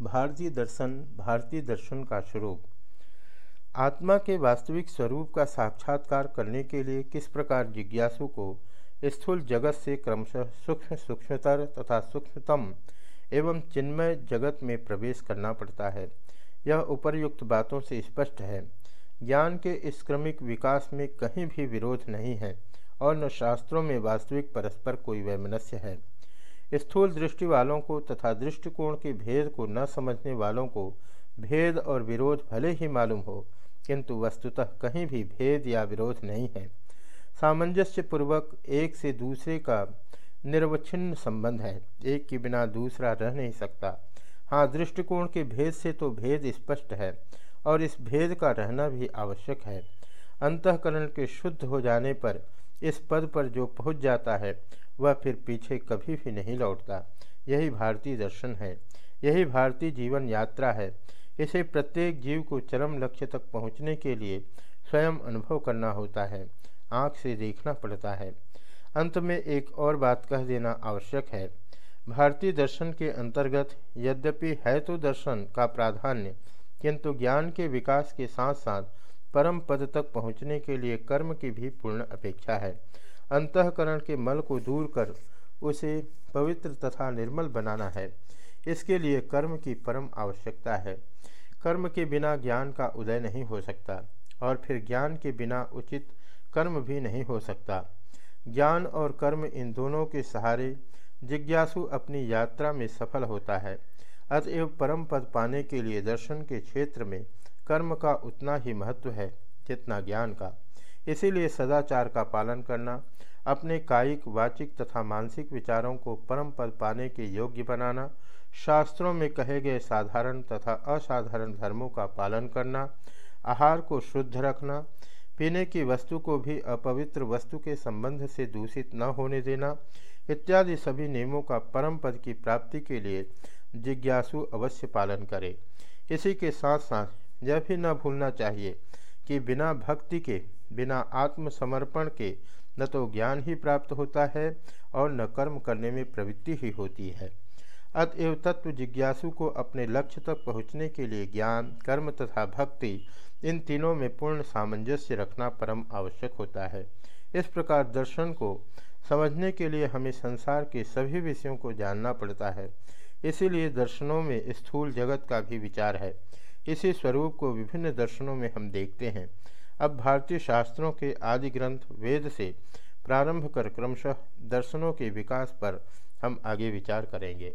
भारतीय दर्शन भारतीय दर्शन का स्वरूप। आत्मा के वास्तविक स्वरूप का साक्षात्कार करने के लिए किस प्रकार जिज्ञासु को स्थूल जगत से क्रमशः सूक्ष्म सूक्ष्मतर तथा सूक्ष्मतम एवं चिन्मय जगत में प्रवेश करना पड़ता है? यह उपर्युक्त बातों से स्पष्ट है। ज्ञान के इस क्रमिक विकास में कहीं भी विरोध नहीं है और न शास्त्रों में वास्तविक परस्पर कोई वैमनस्य है। स्थूल दृष्टि वालों को तथा दृष्टिकोण के भेद को न समझने वालों को भेद और विरोध भले ही मालूम हो, किंतु वस्तुतः कहीं भी भेद या विरोध नहीं है। सामंजस्य पूर्वक एक से दूसरे का निर्वच्छिन्न संबंध है। एक के बिना दूसरा रह नहीं सकता। हाँ दृष्टिकोण के भेद से तो भेद स्पष्ट है और इस भेद का रहना भी आवश्यक है। अंतकरण के शुद्ध हो जाने पर इस पद पर जो पहुँच जाता है, वह फिर पीछे कभी भी नहीं लौटता। यही भारतीय दर्शन है। यही भारतीय जीवन यात्रा है। इसे प्रत्येक जीव को चरम लक्ष्य तक पहुँचने के लिए स्वयं अनुभव करना होता है। आँख से देखना पड़ता है। अंत में एक और बात कह देना आवश्यक है। भारतीय दर्शन के अंतर्गत यद्यपि है तो दर्शन का प्राधान्य, किंतु ज्ञान के विकास के साथ साथ परम पद तक पहुँचने के लिए कर्म की भी पूर्ण अपेक्षा है। अंतकरण के मल को दूर कर उसे पवित्र तथा निर्मल बनाना है। इसके लिए कर्म की परम आवश्यकता है। कर्म के बिना ज्ञान का उदय नहीं हो सकता और फिर ज्ञान के बिना उचित कर्म भी नहीं हो सकता। ज्ञान और कर्म इन दोनों के सहारे जिज्ञासु अपनी यात्रा में सफल होता है। अतएव परम पद पाने के लिए दर्शन के क्षेत्र में कर्म का उतना ही महत्व है जितना ज्ञान का। इसीलिए सदाचार का पालन करना, अपने कायिक, वाचिक तथा मानसिक विचारों को परम पद पाने के योग्य बनाना, शास्त्रों में कहे गए साधारण तथा असाधारण धर्मों का पालन करना, आहार को शुद्ध रखना, पीने की वस्तु को भी अपवित्र वस्तु के संबंध से दूषित न होने देना इत्यादि सभी नियमों का परम पद की प्राप्ति के लिए जिज्ञासु अवश्य पालन करे। इसी के साथ साथ यह भी न भूलना चाहिए कि बिना भक्ति के, बिना आत्मसमर्पण के न तो ज्ञान ही प्राप्त होता है और न कर्म करने में प्रवृत्ति ही होती है। अतएव तत्व जिज्ञासु को अपने लक्ष्य तक पहुँचने के लिए ज्ञान, कर्म तथा भक्ति, इन तीनों में पूर्ण सामंजस्य रखना परम आवश्यक होता है। इस प्रकार दर्शन को समझने के लिए हमें संसार के सभी विषयों को जानना पड़ता है। इसीलिए दर्शनों में स्थूल जगत का भी विचार है। इसी स्वरूप को विभिन्न दर्शनों में हम देखते हैं। अब भारतीय शास्त्रों के आदि ग्रंथ वेद से प्रारंभ कर क्रमशः दर्शनों के विकास पर हम आगे विचार करेंगे।